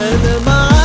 Elle m'a